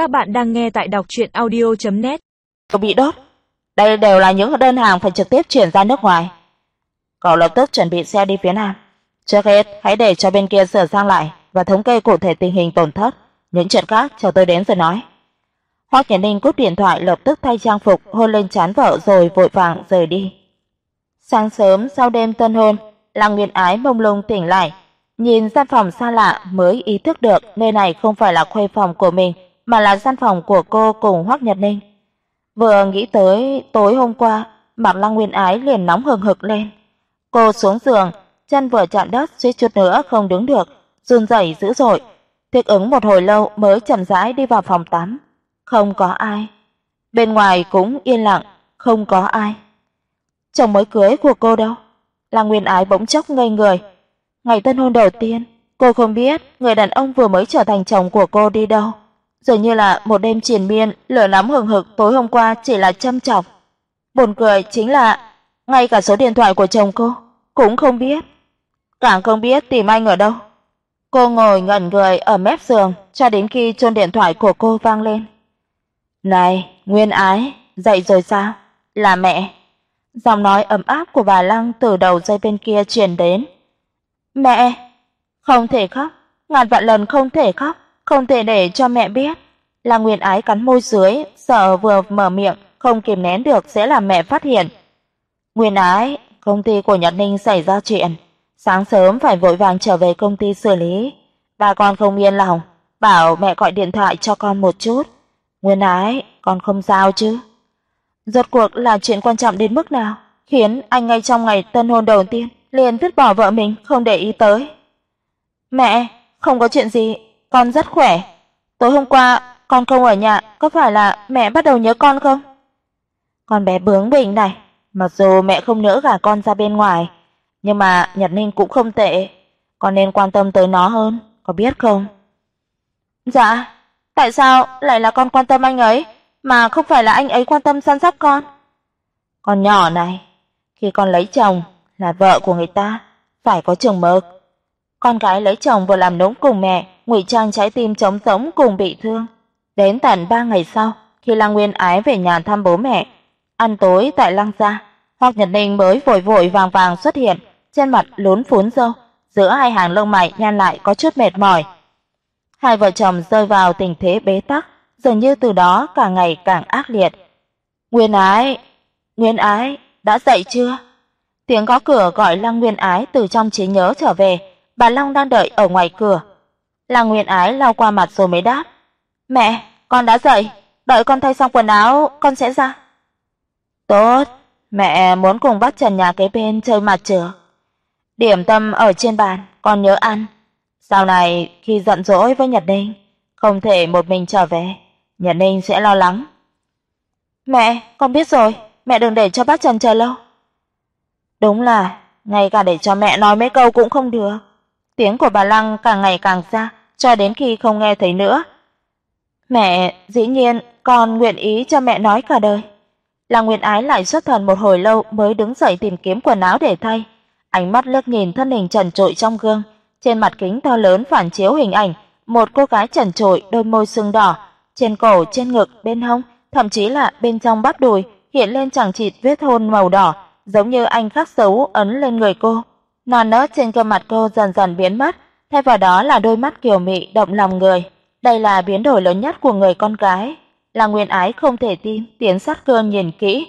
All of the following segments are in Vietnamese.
Các bạn đang nghe tại đọc audio net Bị đốt. Đây đều là những đơn hàng phải trực tiếp chuyển ra nước ngoài. Cậu lập tức chuẩn bị xe đi phía Nam. Trước hết, hãy để cho bên kia sửa sang lại và thống kê cụ thể tình hình tổn thất, những chuyện khác chờ tôi đến rồi nói. Hoắc Nhật Ninh cúp điện thoại lập tức thay trang phục, hôn lên trán vợ rồi vội vàng rời đi. Sáng sớm sau đêm tân hôn, Lăng Nguyên Ái mông lung tỉnh lại, nhìn gian phòng xa lạ mới ý thức được nơi này không phải là khuê phòng của mình, mà là gian phòng của cô cùng Hoắc Nhật Ninh. Vừa nghĩ tới tối hôm qua, Mạc Lăng Nguyên Ái liền nóng hừng hực lên. Cô xuống giường, chân vừa chạm đất suýt chút nữa không đứng được, run rẩy dữ dội. Thích ứng một hồi lâu mới chậm rãi đi vào phòng tắm. Không có ai. Bên ngoài cũng yên lặng, không có ai. Chồng mới cưới của cô đâu? Lăng Nguyên Ái bỗng chốc ngây người. Ngày tân hôn đầu tiên, cô không biết người đàn ông vừa mới trở thành chồng của cô đi đâu. Dường như là một đêm triền miên, lửa nóng hừng hực tối hôm qua chỉ là châm chọc. Buồn cười chính là ngay cả số điện thoại của chồng cô cũng không biết. Càng không biết tìm anh ở đâu. Cô ngồi ngẩn người ở mép giường cho đến khi chuông điện thoại của cô vang lên. "Này, Nguyên Ái, dậy rồi sao? Là mẹ." Giọng nói ấm áp của bà Lăng từ đầu dây bên kia truyền đến. "Mẹ, không thể khóc, ngàn vạn lần không thể khóc, không thể để cho mẹ biết." Là Nguyên Ái cắn môi dưới, sợ vừa mở miệng không kìm nén được sẽ làm mẹ phát hiện. "Nguyên Ái, công ty của Nhật Ninh xảy ra chuyện, sáng sớm phải vội vàng trở về công ty xử lý. Bà con không yên lòng, bảo mẹ gọi điện thoại cho con một chút. Nguyên Ái, con không sao chứ?" Rốt cuộc là chuyện quan trọng đến mức nào, khiến anh ngay trong ngày tân hôn đầu tiên liền vứt bỏ vợ mình không để ý tới. "Mẹ, không có chuyện gì, con rất khỏe. Tối hôm qua con không ở nhà, có phải là mẹ bắt đầu nhớ con không?" Con bé bướng bỉnh này, mặc dù mẹ không nỡ gả con ra bên ngoài, nhưng mà Nhật Ninh cũng không tệ, con nên quan tâm tới nó hơn, có biết không? Dạ, tại sao lại là con quan tâm anh ấy? mà không phải là anh ấy quan tâm săn sóc con. Con nhỏ này, khi con lấy chồng là vợ của người ta, phải có chừng mực. Con gái lấy chồng vừa làm nũng cùng mẹ, ngụy trang trái tim trống rỗng cùng bị thương. Đến tận 3 ngày sau, khi Lăng Nguyên Ái về nhà thăm bố mẹ, ăn tối tại Lăng gia, Hoắc Nhật Ninh mới vội vội vàng vàng xuất hiện, trên mặt lún phún râu, giữa hai hàng lông mày nhăn lại có chút mệt mỏi. Hai vợ chồng rơi vào tình thế bế tắc, dường như từ đó càng ngày càng ác liệt. Nguyên Ái, Nguyên Ái, đã dậy chưa? Tiếng gõ cửa gọi Lăng Nguyên Ái từ trong trí nhớ trở về, bà Long đang đợi ở ngoài cửa. Lăng Nguyên Ái lau qua mặt rồi mới đáp: "Mẹ, con đã dậy, đợi con thay xong quần áo con sẽ ra." "Tốt, mẹ muốn cùng bác Trần nhà kế bên chơi mặt trược. Điểm tâm ở trên bàn, con nhớ ăn. Sau này khi giận dỗi với Nhật Ninh, không thể một mình trở về." Nhật Ninh sẽ lo lắng. "Mẹ, con biết rồi, mẹ đừng để cho bác Trần chờ lâu." Đúng là ngay cả để cho mẹ nói mấy câu cũng không được. Tiếng của bà Lăng càng ngày càng xa, cho đến khi không nghe thấy nữa. "Mẹ, dĩ nhiên con nguyện ý cho mẹ nói cả đời." Lăng Nguyên Ái lại xuất thần một hồi lâu mới đứng dậy tìm kiếm quần áo để thay. Ánh mắt liếc nhìn thân hình trần trụi trong gương, trên mặt kính to lớn phản chiếu hình ảnh một cô gái trần trụi, đôi môi sưng đỏ, trên cổ, trên ngực, bên hông, thậm chí là bên trong bắp đùi hiện lên chẳng chịt vết hôn màu đỏ, giống như anh khắc dấu ấn lên người cô. Non nớt trên gương mặt cô dần dần biến mất, thay vào đó là đôi mắt kiều mị động lòng người. Đây là biến đổi lớn nhất của người con gái. Là Nguyên Ái không thể tin, tiến sát cơn nhìn kỹ,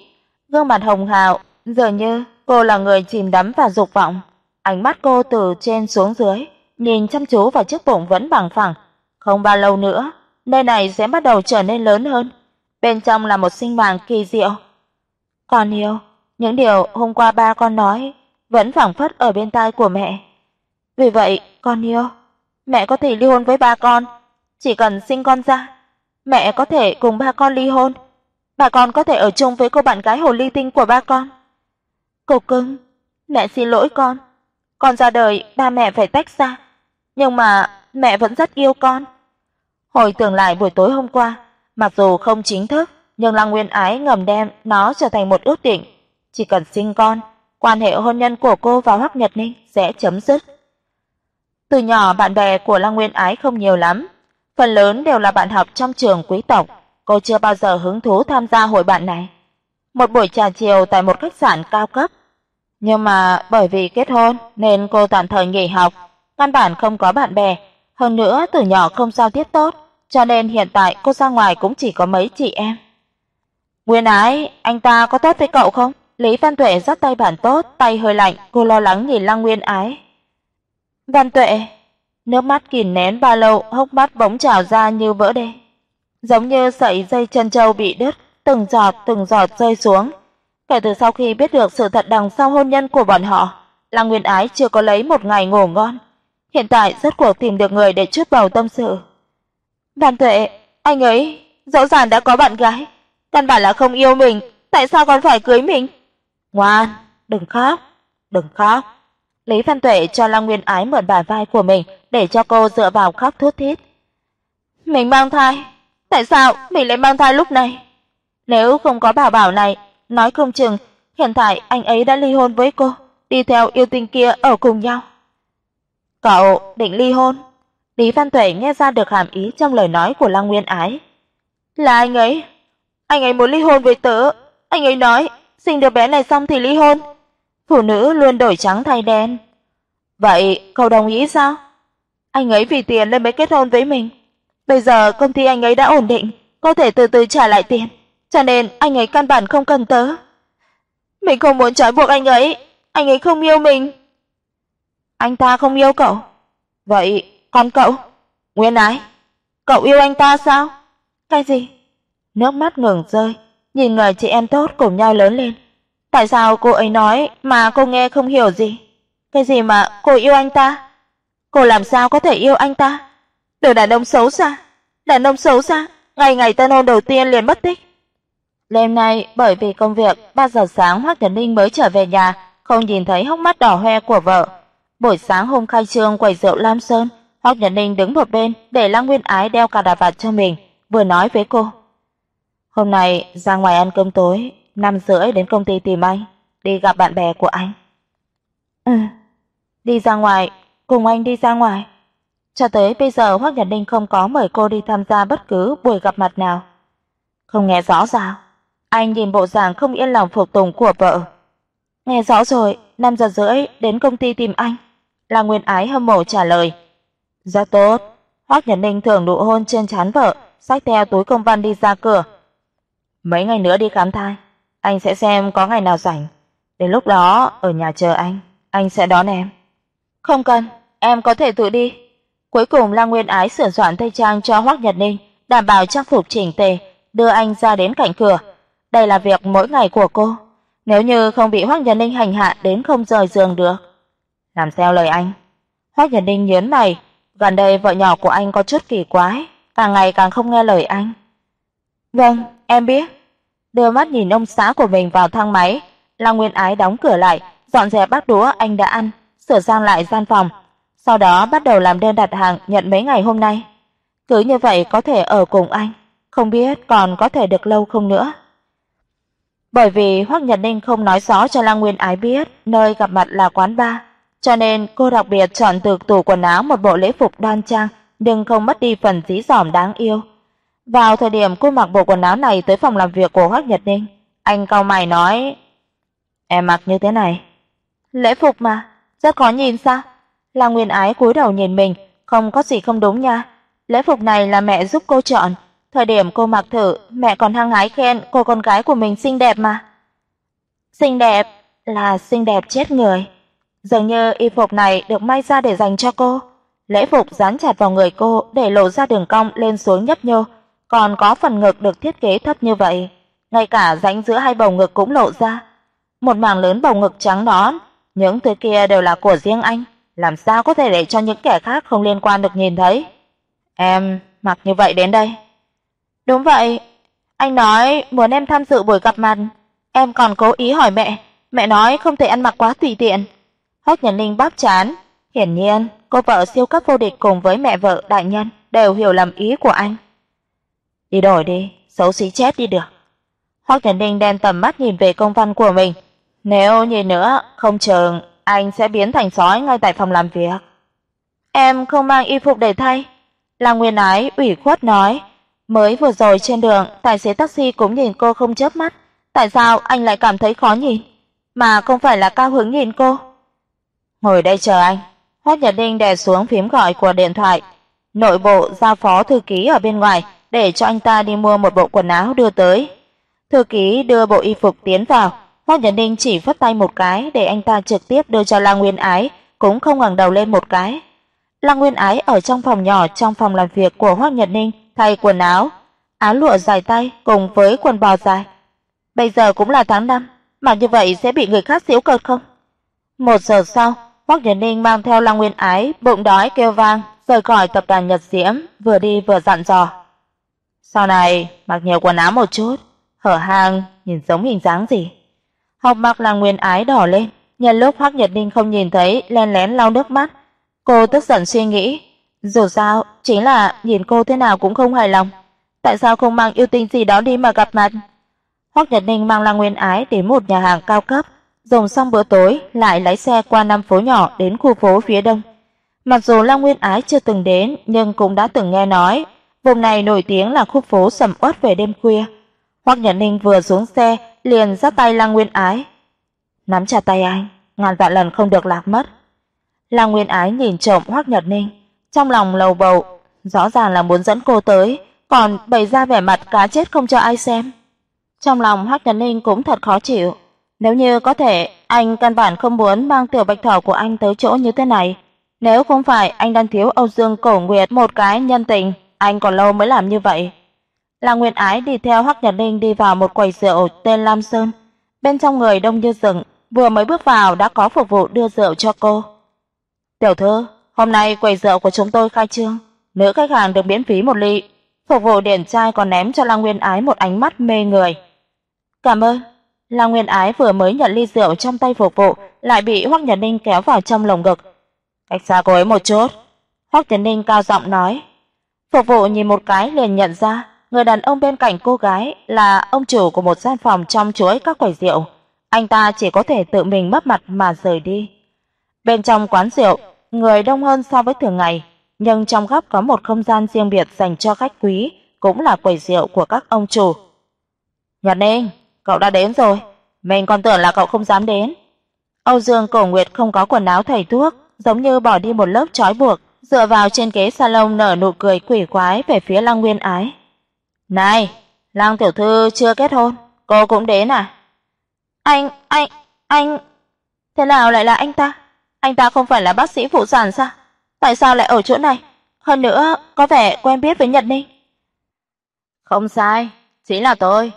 gương mặt hồng hào, dường như cô là người chìm đắm vào dục vọng. Ánh mắt cô từ trên xuống dưới, nhìn chăm chú vào chiếc bụng vẫn bằng phẳng. Không bao lâu nữa, nơi này sẽ bắt đầu trở nên lớn hơn. Bên trong là một sinh mạng kỳ diệu. còn yêu, những điều hôm qua ba con nói vẫn phảng phất ở bên tai của mẹ. Vì vậy, con yêu, mẹ có thể ly hôn với ba con, chỉ cần sinh con ra, mẹ có thể cùng ba con ly hôn. Ba con có thể ở chung với cô bạn gái hồ ly tinh của ba con. Cô cưng, mẹ xin lỗi con. Con ra đời ba mẹ phải tách ra, nhưng mà mẹ vẫn rất yêu con. Hồi tưởng lại buổi tối hôm qua, mặc dù không chính thức, nhưng Lăng Nguyên Ái ngầm đem nó trở thành một ước định, chỉ cần sinh con, quan hệ hôn nhân của cô và Hoắc Nhật Ninh sẽ chấm dứt. Từ nhỏ bạn bè của Lăng Nguyên Ái không nhiều lắm, phần lớn đều là bạn học trong trường quý tộc, cô chưa bao giờ hứng thú tham gia hội bạn này. Một buổi trà chiều tại một khách sạn cao cấp, nhưng mà bởi vì kết hôn nên cô tạm thời nghỉ học, căn bản không có bạn bè, hơn nữa từ nhỏ không giao tiếp tốt, cho nên hiện tại cô ra ngoài cũng chỉ có mấy chị em. Nguyên Ái, anh ta có tốt với cậu không? Lý Văn Tuệ giắt tay bản tốt, tay hơi lạnh, cô lo lắng nhìn Lăng Nguyên Ái. Văn Tuệ, nước mắt kìm nén bao lâu, hốc mắt bỗng trào ra như vỡ đê. Giống như sợi dây chân châu bị đứt, từng giọt từng giọt rơi xuống. Kể từ sau khi biết được sự thật đằng sau hôn nhân của bọn họ, Lăng Nguyên Ái chưa có lấy một ngày ngủ ngon. Hiện tại rốt cuộc tìm được người để chút bầu tâm sự. Văn Tuệ, anh ấy rõ ràng đã có bạn gái, căn bản là không yêu mình, tại sao còn phải cưới mình? Ngoan, đừng khóc, đừng khóc. Lý Văn Tuệ cho Lăng Nguyên Ái mượn bả vai của mình để cho cô dựa vào khóc thút thít. Mình mang thai, tại sao mình lại mang thai lúc này? Nếu không có bảo bảo này, nói không chừng hiện tại anh ấy đã ly hôn với cô, đi theo yêu tinh kia ở cùng nhau. Cậu định ly hôn? Lý Văn Tuệ nghe ra được hàm ý trong lời nói của Lăng Nguyên Ái. Là anh ấy, anh ấy muốn ly hôn với tớ, anh ấy nói sinh đứa bé này xong thì ly hôn. Phụ nữ luôn đổi trắng thay đen. Vậy cậu đồng ý sao? Anh ấy vì tiền nên mới kết hôn với mình. Bây giờ công ty anh ấy đã ổn định, có thể từ từ trả lại tiền, cho nên anh ấy căn bản không cần tớ. Mình không muốn trói buộc anh ấy, anh ấy không yêu mình. Anh ta không yêu cậu? Vậy còn cậu? Nguyên Ái, cậu yêu anh ta sao? Cái gì? Nước mắt ngừng rơi, nhìn người chị em tốt cùng nhau lớn lên. Tại sao cô ấy nói mà cô nghe không hiểu gì? Cái gì mà cô yêu anh ta? Cô làm sao có thể yêu anh ta? Đồ đàn ông xấu xa, đàn ông xấu xa, ngày ngày tân hôn đầu tiên liền mất tích. Đêm nay bởi vì công việc, 3 giờ sáng Hoắc Thần Ninh mới trở về nhà, không nhìn thấy hốc mắt đỏ hoe của vợ. Buổi sáng hôm khai trương quầy rượu Lam Sơn, Hoắc Nhật Ninh đứng một bên để Lăng Nguyên Ái đeo cà đà vạt cho mình, vừa nói với cô. Hôm nay ra ngoài ăn cơm tối, năm rưỡi đến công ty tìm anh, đi gặp bạn bè của anh. Ừ, đi ra ngoài, cùng anh đi ra ngoài. Cho tới bây giờ Hoắc Nhật Ninh không có mời cô đi tham gia bất cứ buổi gặp mặt nào. Không nghe rõ sao? Anh nhìn bộ dạng không yên lòng phục tùng của vợ. Nghe rõ rồi, 5 giờ rưỡi đến công ty tìm anh. Là Nguyên Ái hâm mộ trả lời. Rất tốt. Hoắc Nhật Ninh thường nụ hôn trên trán vợ, xách theo túi công văn đi ra cửa. Mấy ngày nữa đi khám thai, anh sẽ xem có ngày nào rảnh. Đến lúc đó ở nhà chờ anh, anh sẽ đón em. Không cần, em có thể tự đi. Cuối cùng Lăng Nguyên Ái sửa soạn tây trang cho Hoắc Nhật Ninh, đảm bảo trang phục chỉnh tề, đưa anh ra đến cạnh cửa. Đây là việc mỗi ngày của cô, nếu như không bị Hoắc Nhật Ninh hành hạ đến không rời giường được. Làm theo lời anh. Hoắc Nhật Ninh nhướng mày, gần đây vợ nhỏ của anh có chút kỳ quái, càng ngày càng không nghe lời anh. "Vâng, em biết." Đưa mắt nhìn ông xã của mình vào thang máy, Lăng Nguyên Ái đóng cửa lại, dọn dẹp bát đũa anh đã ăn, sửa sang lại gian phòng, sau đó bắt đầu làm đơn đặt hàng nhận mấy ngày hôm nay. Cứ như vậy có thể ở cùng anh, không biết còn có thể được lâu không nữa. Bởi vì Hoắc Nhật Ninh không nói rõ cho Lăng Nguyên Ái biết nơi gặp mặt là quán bar, cho nên cô đặc biệt chọn từ tủ quần áo một bộ lễ phục đoan trang, nhưng không mất đi phần dí dỏm đáng yêu. Vào thời điểm cô mặc bộ quần áo này tới phòng làm việc của Hoắc Nhật Ninh, anh cau mày nói: "Em mặc như thế này, lễ phục mà, rất khó nhìn sao?" La Nguyên Ái cúi đầu nhìn mình, không có gì không đúng nha. Lễ phục này là mẹ giúp cô chọn, thời điểm cô mặc thử, mẹ còn hăng hái khen cô con gái của mình xinh đẹp mà. Xinh đẹp là xinh đẹp chết người. Dường như y phục này được may ra để dành cho cô. Lễ phục dán chặt vào người cô để lộ ra đường cong lên xuống nhấp nhô, còn có phần ngực được thiết kế thấp như vậy, ngay cả rãnh giữa hai bầu ngực cũng lộ ra. Một mảng lớn bầu ngực trắng nõn, những thứ kia đều là của riêng anh, làm sao có thể để cho những kẻ khác không liên quan được nhìn thấy. Em mặc như vậy đến đây. Đúng vậy, anh nói muốn em tham dự buổi gặp mặt, em còn cố ý hỏi mẹ, mẹ nói không thể ăn mặc quá tùy tiện. Hoắc Nhân Linh bắp chán, hiển nhiên cô vợ siêu cấp vô địch cùng với mẹ vợ đại nhân đều hiểu lầm ý của anh. Đi đổi đi, xấu xí chết đi được. Hoắc Thần Ninh đem tầm mắt nhìn về công văn của mình, nếu nhìn nữa, không chừng anh sẽ biến thành sói ngay tại phòng làm việc. Em không mang y phục để thay. Lăng Nguyên Ái ủy khuất nói, mới vừa rồi trên đường, tài xế taxi cũng nhìn cô không chớp mắt, tại sao anh lại cảm thấy khó nhìn, mà không phải là cao hứng nhìn cô? Ngồi đây chờ anh. Hoắc Nhật Ninh đè xuống phím gọi của điện thoại, nội bộ giao phó thư ký ở bên ngoài để cho anh ta đi mua một bộ quần áo đưa tới. Thư ký đưa bộ y phục tiến vào, Hoắc Nhật Ninh chỉ phất tay một cái để anh ta trực tiếp đưa cho Lăng Nguyên Ái, cũng không ngẩng đầu lên một cái. Lăng Nguyên Ái ở trong phòng nhỏ trong phòng làm việc của Hoắc Nhật Ninh thay quần áo, áo lụa dài tay cùng với quần bò dài. Bây giờ cũng là tháng 5, mà như vậy sẽ bị người khác giễu cợt không? Một giờ sau, Hoắc Nhật Ninh mang theo Lăng Nguyên Ái bụng đói kêu vang, rời khỏi tập đoàn Nhật Diễm, vừa đi vừa dặn dò. Sau này mặc nhiều quần áo một chút, hở hang nhìn giống hình dáng gì. học mặc là Nguyên Ái đỏ lên, nhân lúc Hoắc Nhật Ninh không nhìn thấy, lén lén lau nước mắt. Cô tức giận suy nghĩ, dù sao chính là nhìn cô thế nào cũng không hài lòng, tại sao không mang yêu tinh gì đó đi mà gặp mặt? Hoắc Nhật Ninh mang Lăng Nguyên Ái đến một nhà hàng cao cấp, dùng xong bữa tối lại lái xe qua năm phố nhỏ đến khu phố phía đông. Mặc dù Lăng Nguyên Ái chưa từng đến, nhưng cũng đã từng nghe nói, vùng này nổi tiếng là khu phố sầm uất về đêm khuya. Hoắc Nhật Ninh vừa xuống xe, liền giắt tay Lăng Nguyên Ái, nắm chặt tay anh, ngàn vạn lần không được lạc mất. Lăng Nguyên Ái nhìn trộm Hoắc Nhật Ninh, trong lòng lầu bầu, rõ ràng là muốn dẫn cô tới, còn bày ra vẻ mặt cá chết không cho ai xem. Trong lòng Hoắc Nhật Ninh cũng thật khó chịu, nếu như có thể, anh căn bản không muốn mang tiểu Bạch Thỏ của anh tới chỗ như thế này. Nếu không phải anh đang thiếu Âu Dương Cổ Nguyệt một cái nhân tình, anh còn lâu mới làm như vậy. Lăng Nguyên Ái đi theo Hoắc Nhật Ninh đi vào một quầy rượu tên Lam Sơn. Bên trong người đông như rừng, vừa mới bước vào đã có phục vụ đưa rượu cho cô. "Tiểu thư, hôm nay quầy rượu của chúng tôi khai trương, nữ khách hàng được miễn phí một ly." Phục vụ điển trai còn ném cho Lăng Nguyên Ái một ánh mắt mê người. "Cảm ơn." Lăng Nguyên Ái vừa mới nhận ly rượu trong tay phục vụ, lại bị Hoắc Nhật Ninh kéo vào trong lồng ngực. "Cách xa cô ấy một chút." Hoắc Nhật Ninh cao giọng nói. Phục vụ nhìn một cái liền nhận ra, người đàn ông bên cạnh cô gái là ông chủ của một gian phòng trong chuỗi các quầy rượu. Anh ta chỉ có thể tự mình mất mặt mà rời đi. Bên trong quán rượu, người đông hơn so với thường ngày, nhưng trong góc có một không gian riêng biệt dành cho khách quý, cũng là quầy rượu của các ông chủ. Nhật Ninh, cậu đã đến rồi, mình còn tưởng là cậu không dám đến. Âu Dương Cổ Nguyệt không có quần áo thầy thuốc, giống như bỏ đi một lớp trói buộc, dựa vào trên ghế salon nở nụ cười quỷ quái về phía Lăng Nguyên Ái. "Này, Lăng tiểu thư chưa kết hôn, cô cũng đến à?" "Anh, anh, anh, thế nào lại là anh ta? Anh ta không phải là bác sĩ phụ sản sao? Tại sao lại ở chỗ này? Hơn nữa, có vẻ quen biết với Nhật Ninh." "Không sai, chính là tôi.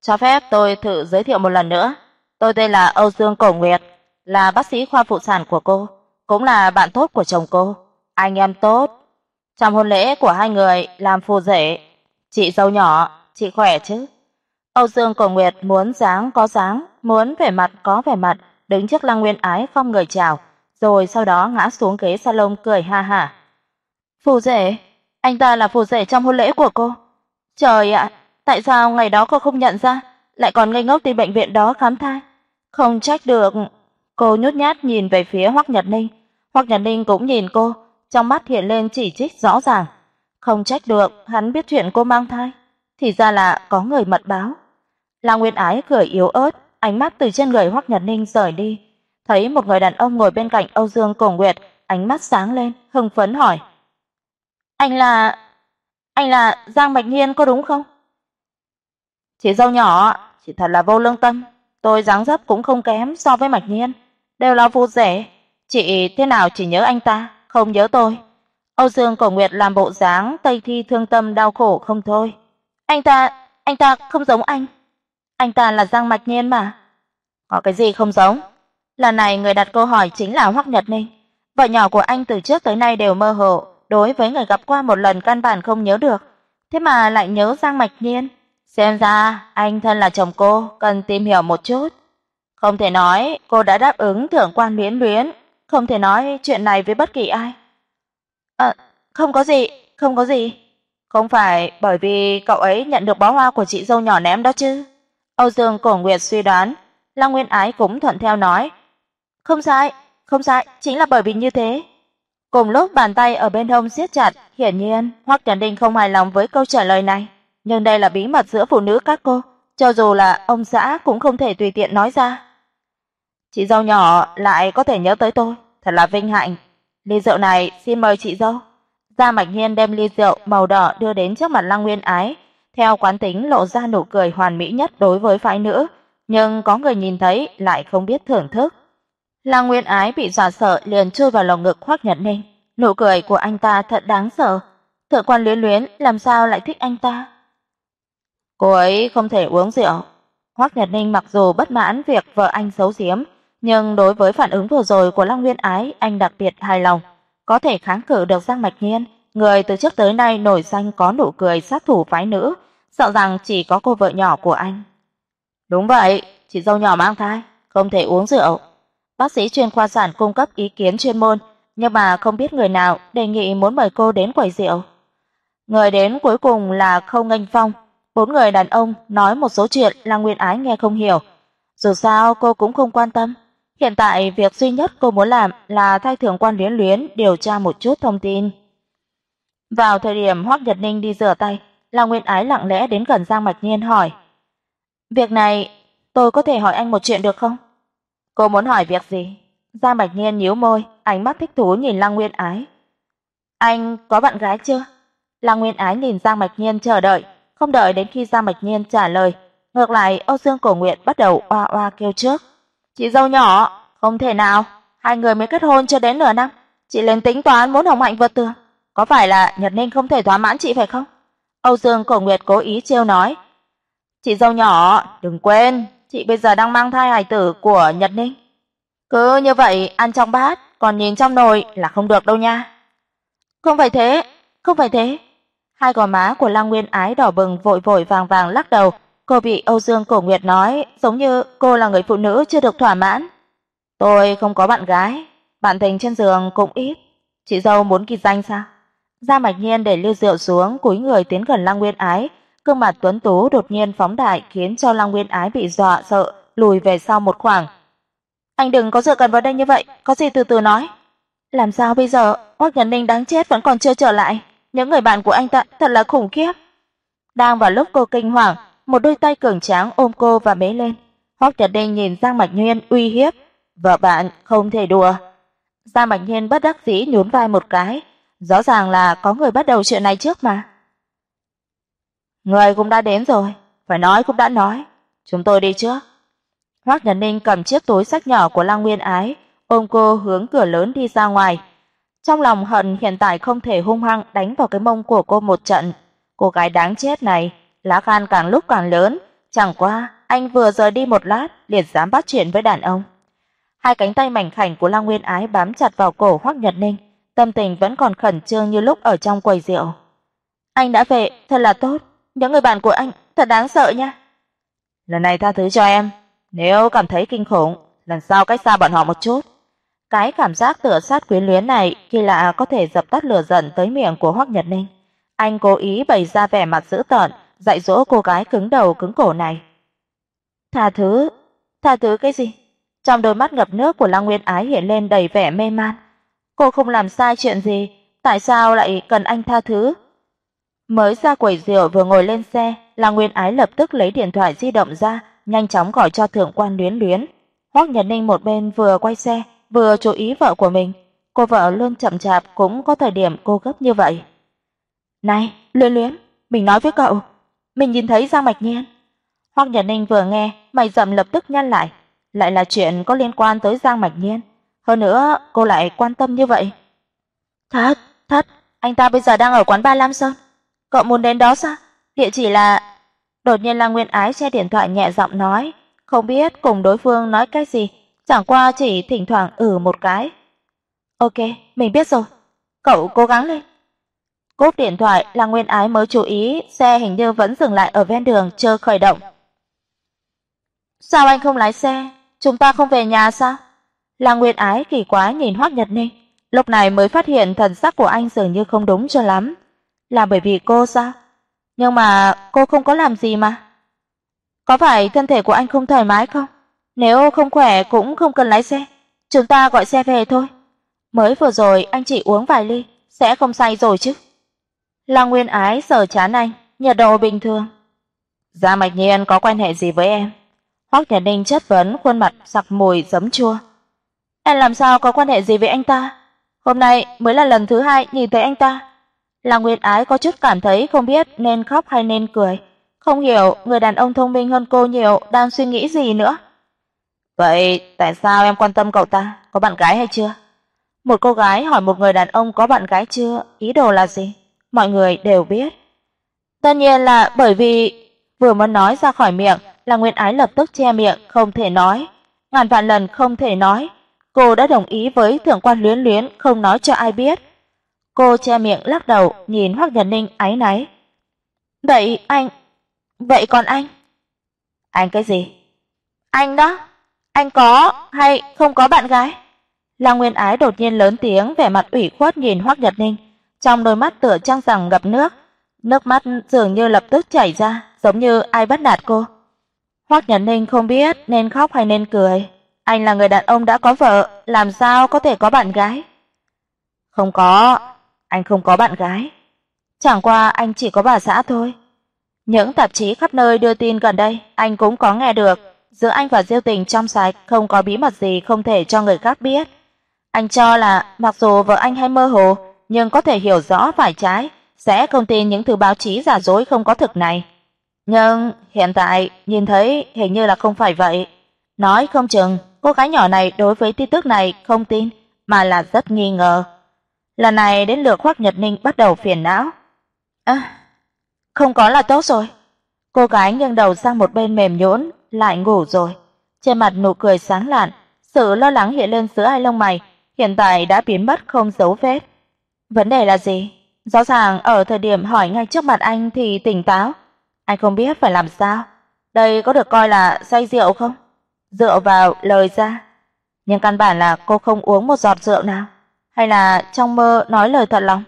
Cho phép tôi thử giới thiệu một lần nữa. Tôi tên là Âu Dương Cổ Nguyệt, là bác sĩ khoa phụ sản của cô, cũng là bạn tốt của chồng cô, anh em tốt. Trong hôn lễ của hai người làm phù rể, chị dâu nhỏ, chị khỏe chứ?" Âu Dương Cổ Nguyệt muốn dáng có dáng, muốn vẻ mặt có vẻ mặt, đứng trước Lăng Nguyên Ái không người chào, rồi sau đó ngã xuống ghế salon cười ha hả. "Phù rể? Anh ta là phù rể trong hôn lễ của cô?" Trời ạ, Tại sao ngày đó cô không nhận ra, lại còn ngây ngốc đi bệnh viện đó khám thai? Không trách được. Cô nhút nhát nhìn về phía Hoắc Nhật Ninh, Hoắc Nhật Ninh cũng nhìn cô, trong mắt hiện lên chỉ trích rõ ràng. Không trách được, hắn biết chuyện cô mang thai, thì ra là có người mật báo. La Nguyên Ái cười yếu ớt, ánh mắt từ trên người Hoắc Nhật Ninh rời đi, thấy một người đàn ông ngồi bên cạnh Âu Dương Cổ Nguyệt, ánh mắt sáng lên, hưng phấn hỏi: "Anh là anh là Giang Bạch Nhiên có đúng không?" Chị dâu nhỏ, chị thật là vô lương tâm, tôi dáng dấp cũng không kém so với Mạch Nhiên, đều là vô rể, chị thế nào chỉ nhớ anh ta, không nhớ tôi. Âu Dương Cổ Nguyệt làm bộ dáng tây thi thương tâm đau khổ không thôi. Anh ta, anh ta không giống anh. Anh ta là Giang Mạch Nhiên mà. Có cái gì không giống? Lần này người đặt câu hỏi chính là Hoắc Nhật Ninh. Vợ nhỏ của anh từ trước tới nay đều mơ hồ, đối với người gặp qua một lần căn bản không nhớ được, thế mà lại nhớ Giang Mạch Nhiên. Xem ra anh thân là chồng cô, cần tìm hiểu một chút. Không thể nói cô đã đáp ứng thưởng quan miễn luyến, không thể nói chuyện này với bất kỳ ai. À, không có gì, không có gì. Không phải bởi vì cậu ấy nhận được bó hoa của chị dâu nhỏ ném đó chứ? Âu Dương Cổ Nguyệt suy đoán, Lăng Nguyên Ái cũng thuận theo nói. Không sai, không sai, chính là bởi vì như thế. Cùng lúc bàn tay ở bên hông siết chặt, hiển nhiên Hoắc Trần Đình không hài lòng với câu trả lời này, nhưng đây là bí mật giữa phụ nữ các cô, cho dù là ông xã cũng không thể tùy tiện nói ra. Chị dâu nhỏ lại có thể nhớ tới tôi, thật là vinh hạnh. Ly rượu này xin mời chị dâu. Gia Mạch Nhiên đem ly rượu màu đỏ đưa đến trước mặt Lăng Nguyên Ái, theo quán tính lộ ra nụ cười hoàn mỹ nhất đối với phái nữ, nhưng có người nhìn thấy lại không biết thưởng thức. Lăng Nguyên Ái bị dọa sợ liền chui vào lòng ngực Hoắc Nhật Ninh, nụ cười của anh ta thật đáng sợ. Thượng quan Luyến Luyến làm sao lại thích anh ta? Cô ấy không thể uống rượu. Hoắc Nhật Ninh mặc dù bất mãn việc vợ anh xấu xiếm, nhưng đối với phản ứng vừa rồi của Lăng Nguyên Ái, anh đặc biệt hài lòng, có thể kháng cự được Giang Mạch Nhiên, người từ trước tới nay nổi danh có nụ cười sát thủ phái nữ, sợ rằng chỉ có cô vợ nhỏ của anh. Đúng vậy, chị dâu nhỏ mang thai, không thể uống rượu. Bác sĩ chuyên khoa sản cung cấp ý kiến chuyên môn, nhưng mà không biết người nào đề nghị muốn mời cô đến quầy rượu. Người đến cuối cùng là Khâu Ngân Phong, bốn người đàn ông nói một số chuyện Lăng Nguyên Ái nghe không hiểu. Dù sao cô cũng không quan tâm, hiện tại việc duy nhất cô muốn làm là thay thượng quan Luyến Luyến điều tra một chút thông tin. Vào thời điểm Hoắc Nhật Ninh đi rửa tay, La Nguyên Ái lặng lẽ đến gần Giang Mạch Nhiên hỏi: "Việc này, tôi có thể hỏi anh một chuyện được không?" "Cô muốn hỏi việc gì?" Giang Mạch Nhiên nhíu môi, ánh mắt thích thú nhìn La Nguyên Ái. "Anh có bạn gái chưa?" La Nguyên Ái nhìn Giang Mạch Nhiên chờ đợi, không đợi đến khi Giang Mạch Nhiên trả lời, ngược lại Âu Dương Cổ Nguyệt bắt đầu oa oa kêu trước. "Chị dâu nhỏ, không thể nào, hai người mới kết hôn chưa đến nửa năm, chị lên tính toán muốn hồng hạnh vượt tường, có phải là Nhật Ninh không thể thỏa mãn chị phải không?" Âu Dương Cổ Nguyệt cố ý trêu nói. "Chị dâu nhỏ, đừng quên, chị bây giờ đang mang thai hài tử của Nhật Ninh. Cứ như vậy ăn trong bát, còn nhìn trong nồi là không được đâu nha." "Không phải thế, không phải thế." Hai gò má của Lăng Nguyên Ái đỏ bừng vội vội vàng vàng lắc đầu, cô bị Âu Dương Cổ Nguyệt nói giống như cô là người phụ nữ chưa được thỏa mãn. "Tôi không có bạn gái, bạn tình trên giường cũng ít, chị dâu muốn kỳ danh sao?" Gia Mạch Nhiên để ly rượu xuống, cúi người tiến gần Lăng Nguyên Ái, gương mặt tuấn tú đột nhiên phóng đại khiến cho Lăng Nguyên Ái bị dọa sợ, lùi về sau một khoảng. "Anh đừng có dựa gần vào đây như vậy, có gì từ từ nói." "Làm sao bây giờ? Hoắc Nhân Ninh đáng chết vẫn còn chưa trở lại, những người bạn của anh ta thật là khủng khiếp." Đang vào lúc cô kinh hoàng, một đôi tay cường tráng ôm cô và bế lên. Hoắc Nhật Ninh nhìn Giang Mạch Nhiên uy hiếp, "Vợ bạn không thể đùa." Giang Mạch Nhiên bất đắc dĩ nhún vai một cái, Rõ ràng là có người bắt đầu chuyện này trước mà. Người cũng đã đến rồi, phải nói cũng đã nói, chúng tôi đi trước. Hoắc Nhật Ninh cầm chiếc túi sách nhỏ của Lăng Nguyên Ái, ôm cô hướng cửa lớn đi ra ngoài. Trong lòng hận hiện tại không thể hung hăng đánh vào cái mông của cô một trận. Cô gái đáng chết này, lá gan càng lúc càng lớn, chẳng qua anh vừa rời đi một lát liền dám bắt chuyện với đàn ông. Hai cánh tay mảnh khảnh của Lăng Nguyên Ái bám chặt vào cổ Hoắc Nhật Ninh tâm tình vẫn còn khẩn trương như lúc ở trong quầy rượu. Anh đã về, thật là tốt, những người bạn của anh thật đáng sợ nha. Lần này tha thứ cho em, nếu cảm thấy kinh khủng, lần sau cách xa bọn họ một chút. Cái cảm giác tựa sát quyến luyến này kỳ lạ có thể dập tắt lửa giận tới miệng của Hoắc Nhật Ninh. Anh cố ý bày ra vẻ mặt dữ tợn, dạy dỗ cô gái cứng đầu cứng cổ này. Tha thứ, tha thứ cái gì? Trong đôi mắt ngập nước của Lăng Nguyên Ái hiện lên đầy vẻ mê man. Cô không làm sai chuyện gì, tại sao lại cần anh tha thứ? Mới ra quầy rượu vừa ngồi lên xe, Lăng Nguyên Ái lập tức lấy điện thoại di động ra, nhanh chóng gọi cho thượng quan Luyến Luyến. Hoắc Nhật Ninh một bên vừa quay xe, vừa chú ý vợ của mình, cô vợ luôn chậm chạp cũng có thời điểm cô gấp như vậy. "Này, Luyến Luyến, mình nói với cậu, mình nhìn thấy Giang Mạch Nhiên." Hoắc Nhật Ninh vừa nghe, mày rậm lập tức nhăn lại, lại là chuyện có liên quan tới Giang Mạch Nhiên. Hơn nữa, cô lại quan tâm như vậy. Thất, thất, anh ta bây giờ đang ở quán ba Lam Sơn. Cậu muốn đến đó sao? Địa chỉ là... Đột nhiên Lăng Nguyên Ái che điện thoại nhẹ giọng nói, không biết cùng đối phương nói cái gì, chẳng qua chỉ thỉnh thoảng ừ một cái. Ok, mình biết rồi. Cậu cố gắng lên. Cúp điện thoại, Lăng Nguyên Ái mới chú ý xe hình như vẫn dừng lại ở ven đường chờ khởi động. Sao anh không lái xe? Chúng ta không về nhà sao? Lăng Nguyên Ái kỳ quái nhìn Hoắc Nhật Ninh, lúc này mới phát hiện thần sắc của anh dường như không đúng cho lắm. Là bởi vì cô sao? Nhưng mà cô không có làm gì mà. Có phải thân thể của anh không thoải mái không? Nếu không khỏe cũng không cần lái xe, chúng ta gọi xe về thôi. Mới vừa rồi anh chỉ uống vài ly, sẽ không say rồi chứ? La Nguyên Ái sờ chán anh, nhiệt độ bình thường. Gia Mạch Nhiên có quan hệ gì với em? Hoắc Nhật Ninh chất vấn khuôn mặt sặc mùi giấm chua. Em làm sao có quan hệ gì với anh ta? Hôm nay mới là lần thứ hai nhìn thấy anh ta. La Nguyên Ái có chút cảm thấy không biết nên khóc hay nên cười, không hiểu người đàn ông thông minh hơn cô nhiều đang suy nghĩ gì nữa. Vậy tại sao em quan tâm cậu ta, có bạn gái hay chưa? Một cô gái hỏi một người đàn ông có bạn gái chưa, ý đồ là gì? Mọi người đều biết. Tất nhiên là bởi vì vừa muốn nói ra khỏi miệng, là Nguyên Ái lập tức che miệng không thể nói, ngàn vạn lần không thể nói. Cô đã đồng ý với thượng quan Luyến Luyến không nói cho ai biết. Cô che miệng lắc đầu, nhìn Hoắc Nhật Ninh áy náy. "Vậy anh, vậy còn anh?" "Anh cái gì?" "Anh đó, anh có hay không có bạn gái?" Lăng Nguyên Ái đột nhiên lớn tiếng, vẻ mặt ủy khuất nhìn Hoắc Nhật Ninh, trong đôi mắt tựa trang rằng ngập nước, nước mắt dường như lập tức chảy ra, giống như ai bắt nạt cô. Hoắc Nhật Ninh không biết nên khóc hay nên cười, anh là người đàn ông đã có vợ, làm sao có thể có bạn gái? Không có, anh không có bạn gái. Chẳng qua anh chỉ có bà xã thôi. Những tạp chí khắp nơi đưa tin gần đây, anh cũng có nghe được, giữa anh và Diêu Tình trong sạch, không có bí mật gì không thể cho người khác biết. Anh cho là mặc dù vợ anh hay mơ hồ, nhưng có thể hiểu rõ phải trái, sẽ không tin những thứ báo chí giả dối không có thực này. Nhưng hiện tại nhìn thấy hình như là không phải vậy. Nói không chừng cô gái nhỏ này đối với tin tức này không tin mà là rất nghi ngờ. Lần này đến lượt Hoắc Nhật Ninh bắt đầu phiền não. À, không có là tốt rồi. Cô gái nghiêng đầu sang một bên mềm nhũn, lại ngủ rồi. Trên mặt nụ cười sáng lạn, sự lo lắng hiện lên giữa hai lông mày, hiện tại đã biến mất không dấu vết. Vấn đề là gì? Rõ ràng ở thời điểm hỏi ngay trước mặt anh thì tỉnh táo, anh không biết phải làm sao. Đây có được coi là say rượu không? dựa vào lời ra, nhưng căn bản là cô không uống một giọt rượu nào, hay là trong mơ nói lời thật lòng?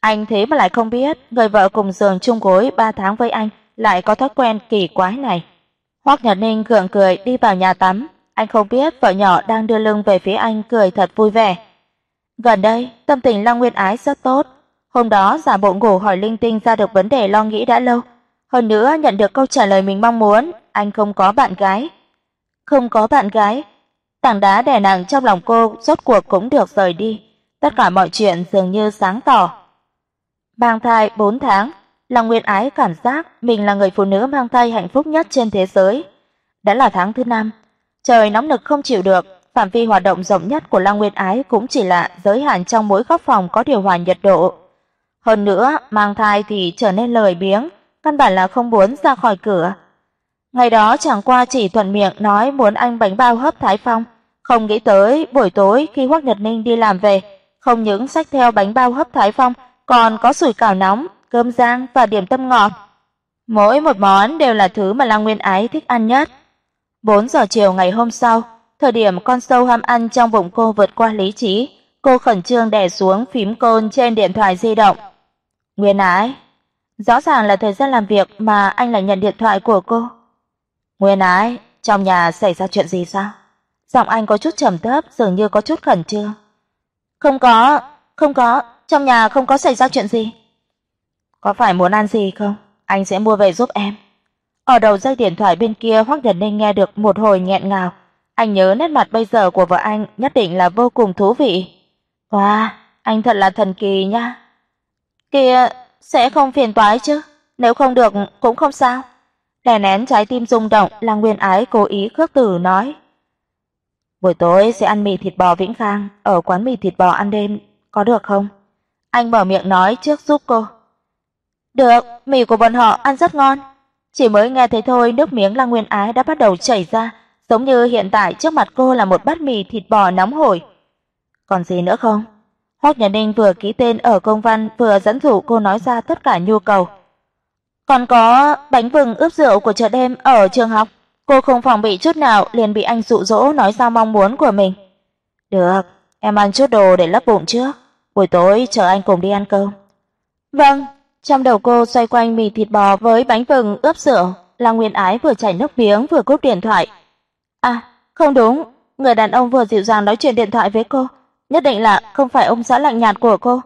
Anh thế mà lại không biết, người vợ cùng giường chung gối 3 tháng với anh lại có thói quen kỳ quái này. Hoắc Nhật Ninh gượng cười đi vào nhà tắm, anh không biết vợ nhỏ đang đưa lưng về phía anh cười thật vui vẻ. Gần đây, tâm tình Long Nguyên Ái rất tốt, hôm đó giả bộ ngủ hỏi linh tinh ra được vấn đề lo nghĩ đã lâu, hơn nữa nhận được câu trả lời mình mong muốn, anh không có bạn gái. Không có bạn gái, tảng đá đè nặng trong lòng cô rốt cuộc cũng được rời đi, tất cả mọi chuyện dường như sáng tỏ. Mang thai 4 tháng, Long Nguyên Ái cảm giác mình là người phụ nữ mang thai hạnh phúc nhất trên thế giới. Đã là tháng thứ năm, trời nóng nực không chịu được, phạm vi hoạt động rộng nhất của Lăng Nguyên Ái cũng chỉ là giới hạn trong mỗi góc phòng có điều hòa nhiệt độ. Hơn nữa, mang thai thì trở nên lời biếng, căn bản là không muốn ra khỏi cửa. Ngày đó chẳng qua chỉ thuận miệng nói muốn anh bánh bao hấp Thái Phong, không nghĩ tới buổi tối khi Hoắc Nhật Ninh đi làm về, không những xách theo bánh bao hấp Thái Phong, còn có sủi cảo nóng, cơm rang và điểm tâm ngọt. Mỗi một món đều là thứ mà Lăng Nguyên Ái thích ăn nhất. 4 giờ chiều ngày hôm sau, thời điểm con sâu ham ăn trong bụng cô vượt qua lý trí, cô khẩn trương đè xuống phím côn trên điện thoại di động. "Nguyên Ái, Rõ ràng là thời gian làm việc mà anh lại nhận điện thoại của cô. Nguyên Ái, trong nhà xảy ra chuyện gì sao? Giọng anh có chút trầm thấp, dường như có chút khẩn trương. Không có, không có, trong nhà không có xảy ra chuyện gì. Có phải muốn ăn gì không? Anh sẽ mua về giúp em. Ở đầu dây điện thoại bên kia Hoắc Nhật Ninh nghe được một hồi nghẹn ngào, anh nhớ nét mặt bây giờ của vợ anh nhất định là vô cùng thú vị. Wow, anh thật là thần kỳ nha. Kìa, sẽ không phiền toái chứ, nếu không được cũng không sao. Đè nén trái tim rung động, Lăng Nguyên Ái cố ý khước từ nói: "Buổi tối sẽ ăn mì thịt bò Vĩnh Khang, ở quán mì thịt bò ăn đêm, có được không?" Anh mở miệng nói trước giúp cô. "Được, mì của bọn họ ăn rất ngon." Chỉ mới nghe thấy thôi, nước miếng Lăng Nguyên Ái đã bắt đầu chảy ra, giống như hiện tại trước mặt cô là một bát mì thịt bò nóng hổi. Còn gì nữa không? Hoắc Nhật Ninh vừa ký tên ở công văn vừa dẫn dụ cô nói ra tất cả nhu cầu. Còn có bánh vừng ướp rượu của chợ đêm ở trường học, cô không phòng bị chút nào liền bị anh dụ dỗ nói ra mong muốn của mình. Được, em ăn chút đồ để lấp bụng trước, buổi tối chờ anh cùng đi ăn cơm. Vâng, trong đầu cô xoay quanh mì thịt bò với bánh vừng ướp rượu, Lăng Nguyên Ái vừa chảy nước miếng vừa cúp điện thoại. À, không đúng, người đàn ông vừa dịu dàng nói chuyện điện thoại với cô, nhất định là không phải ông xã lạnh nhạt của cô,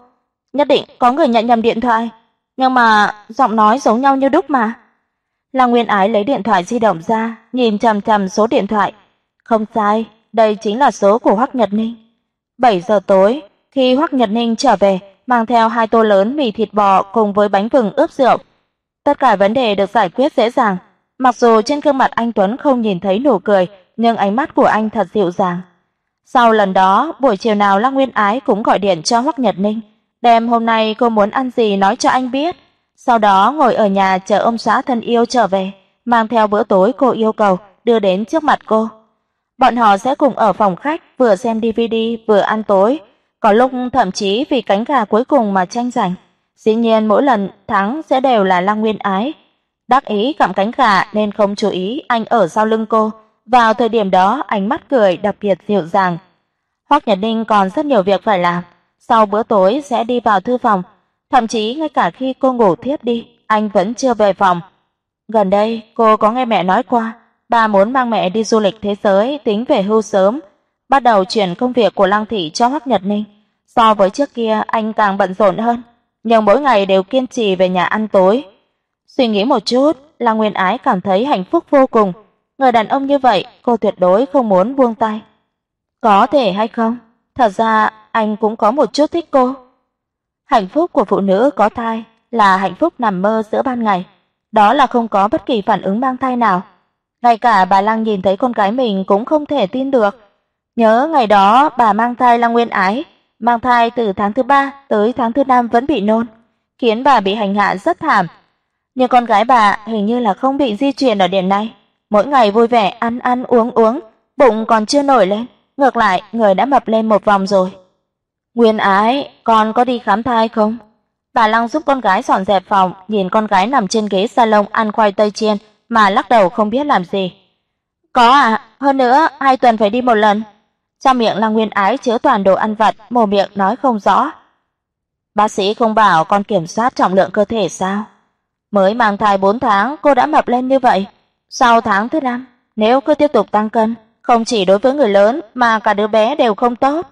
nhất định có người nhận nhầm điện thoại, nhưng mà giọng nói giống nhau như đúc mà. Lăng Nguyên Ái lấy điện thoại di động ra, nhìn chằm chằm số điện thoại. Không sai, đây chính là số của Hoắc Nhật Ninh. 7 giờ tối, khi Hoắc Nhật Ninh trở về, mang theo hai tô lớn mì thịt bò cùng với bánh vừng ướp rượu. Tất cả vấn đề được giải quyết dễ dàng, mặc dù trên gương mặt anh Tuấn không nhìn thấy nụ cười, nhưng ánh mắt của anh thật dịu dàng. Sau lần đó, buổi chiều nào Lăng Nguyên Ái cũng gọi điện cho Hoắc Nhật Ninh, đem hôm nay cô muốn ăn gì nói cho anh biết, sau đó ngồi ở nhà chờ ông xã thân yêu trở về, mang theo bữa tối cô yêu cầu đưa đến trước mặt cô. Bọn họ sẽ cùng ở phòng khách vừa xem DVD vừa ăn tối, có lúc thậm chí vì cánh gà cuối cùng mà tranh giành. Dĩ nhiên mỗi lần thắng sẽ đều là Lăng Nguyên Ái. Đắc ý cảm cánh gà nên không chú ý anh ở sau lưng cô, vào thời điểm đó ánh mắt cười đặc biệt dịu dàng. Hoắc Nhật Ninh còn rất nhiều việc phải làm, sau bữa tối sẽ đi vào thư phòng, thậm chí ngay cả khi cô ngủ thiếp đi, anh vẫn chưa về phòng. Gần đây, cô có nghe mẹ nói qua, bà muốn mang mẹ đi du lịch thế giới, tính về hưu sớm, bắt đầu chuyển công việc của Lăng thị cho Hoắc Nhật Ninh. So với trước kia, anh càng bận rộn hơn, nhưng mỗi ngày đều kiên trì về nhà ăn tối. Suy nghĩ một chút, Lăng Nguyên Ái cảm thấy hạnh phúc vô cùng, người đàn ông như vậy, cô tuyệt đối không muốn buông tay. Có thể hay không? Thật ra anh cũng có một chút thích cô. Hạnh phúc của phụ nữ có thai là hạnh phúc nằm mơ giữa ban ngày, đó là không có bất kỳ phản ứng mang thai nào. Ngay cả bà Lăng nhìn thấy con gái mình cũng không thể tin được. Nhớ ngày đó bà mang thai Lăng Nguyên Ái, mang thai từ tháng thứ ba tới tháng thứ năm vẫn bị nôn, khiến bà bị hành hạ rất thảm. Nhưng con gái bà hình như là không bị di truyền ở điểm này, mỗi ngày vui vẻ ăn ăn uống uống, bụng còn chưa nổi lên, ngược lại người đã mập lên một vòng rồi. Nguyên Ái, con có đi khám thai không? Bà Lăng giúp con gái dọn dẹp phòng, nhìn con gái nằm trên ghế salon ăn khoai tây chiên mà lắc đầu không biết làm gì. Có à, hơn nữa hai tuần phải đi một lần. Trong miệng Lăng Nguyên Ái chứa toàn đồ ăn vặt, mồm miệng nói không rõ. Bác sĩ không bảo con kiểm soát trọng lượng cơ thể sao? Mới mang thai 4 tháng cô đã mập lên như vậy, sau tháng thứ năm, nếu cứ tiếp tục tăng cân, không chỉ đối với người lớn mà cả đứa bé đều không tốt.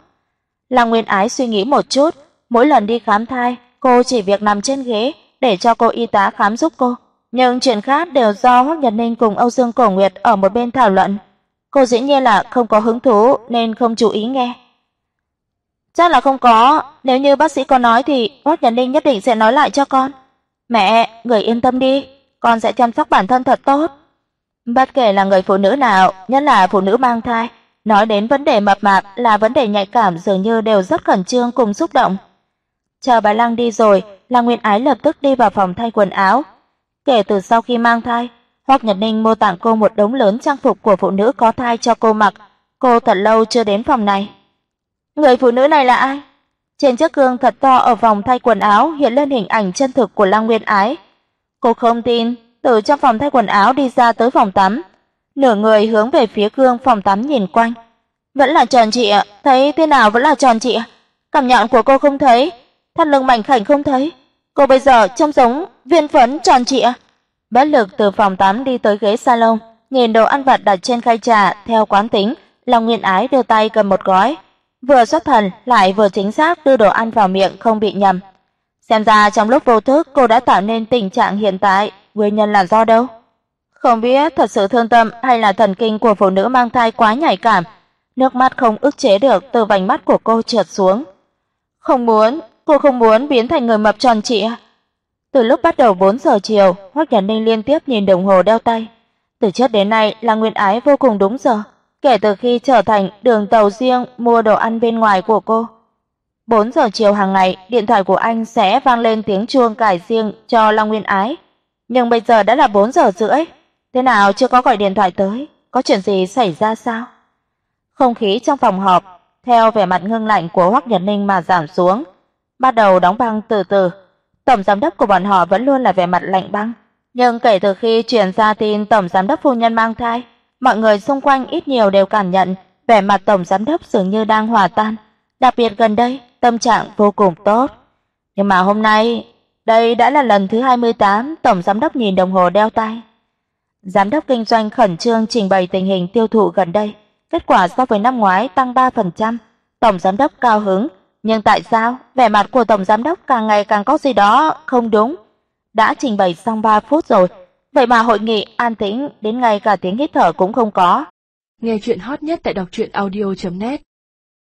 Lăng Nguyên Ái suy nghĩ một chút, mỗi lần đi khám thai, cô chỉ việc nằm trên ghế để cho cô y tá khám giúp cô, nhưng chuyện khác đều do Hoắc Nhật Ninh cùng Âu Dương Cổ Nguyệt ở một bên thảo luận. Cô dĩ nhiên là không có hứng thú nên không chú ý nghe. Chắc là không có, nếu như bác sĩ có nói thì Hoắc Nhật Ninh nhất định sẽ nói lại cho con. Mẹ, người yên tâm đi, con sẽ chăm sóc bản thân thật tốt. Bất kể là người phụ nữ nào, nhất là phụ nữ mang thai, nói đến vấn đề mập mạp là vấn đề nhạy cảm dường như đều rất khẩn trương cùng xúc động. Chờ bà Lăng đi rồi, Lăng Nguyên Ái lập tức đi vào phòng thay quần áo. Kể từ sau khi mang thai, Hoắc Nhật Ninh mua tặng cô một đống lớn trang phục của phụ nữ có thai cho cô mặc, cô thật lâu chưa đến phòng này. Người phụ nữ này là ai? Trên chiếc gương thật to ở phòng thay quần áo hiện lên hình ảnh chân thực của Lăng Nguyên Ái. Cô không tin, từ trong phòng thay quần áo đi ra tới phòng tắm, nửa người hướng về phía gương phòng tắm nhìn quanh. Vẫn là tròn trịa, thấy thế nào vẫn là tròn trịa. Cảm nhọn của cô không thấy, thắt lưng mảnh khảnh không thấy. Cô bây giờ trông giống viên phấn tròn trịa. Bất lực từ phòng tắm đi tới ghế salon, nhìn đồ ăn vặt đặt trên khay trà theo quán tính, Long Nguyên Ái đưa tay cầm một gói, vừa xuất thần lại vừa chính xác đưa đồ ăn vào miệng không bị nhầm. Xem ra trong lúc vô thức cô đã tạo nên tình trạng hiện tại, nguyên nhân là do đâu? Không biết thật sự thương tâm hay là thần kinh của phụ nữ mang thai quá nhạy cảm, nước mắt không ức chế được từ vành mắt của cô trượt xuống. Không muốn, cô không muốn biến thành người mập tròn trịa. Từ lúc bắt đầu 4 giờ chiều, Hoắc Nhã Ninh liên tiếp nhìn đồng hồ đeo tay. Từ trước đến nay là Nguyên Ái vô cùng đúng giờ, kể từ khi trở thành đường tàu riêng mua đồ ăn bên ngoài của cô. 4 giờ chiều hàng ngày, điện thoại của anh sẽ vang lên tiếng chuông cài riêng cho Long Nguyên Ái. Nhưng bây giờ đã là 4 giờ rưỡi, thế nào chưa có gọi điện thoại tới, có chuyện gì xảy ra sao? Không khí trong phòng họp theo vẻ mặt ngưng lạnh của Hoắc Nhật Ninh mà giảm xuống, bắt đầu đóng băng từ từ. Tổng giám đốc của bọn họ vẫn luôn là vẻ mặt lạnh băng, nhưng kể từ khi truyền ra tin tổng giám đốc phu nhân mang thai, mọi người xung quanh ít nhiều đều cảm nhận vẻ mặt tổng giám đốc dường như đang hòa tan, đặc biệt gần đây tâm trạng vô cùng tốt. Nhưng mà hôm nay, đây đã là lần thứ 28 tổng giám đốc nhìn đồng hồ đeo tay. Giám đốc kinh doanh khẩn trương trình bày tình hình tiêu thụ gần đây, kết quả so với năm ngoái tăng 3%, Tổng giám đốc cao hứng, nhưng tại sao vẻ mặt của tổng giám đốc càng ngày càng có gì đó không đúng? Đã trình bày xong 3 phút rồi, vậy mà hội nghị an tĩnh đến ngay cả tiếng hít thở cũng không có. Nghe chuyện hot nhất tại đọc truyện audio net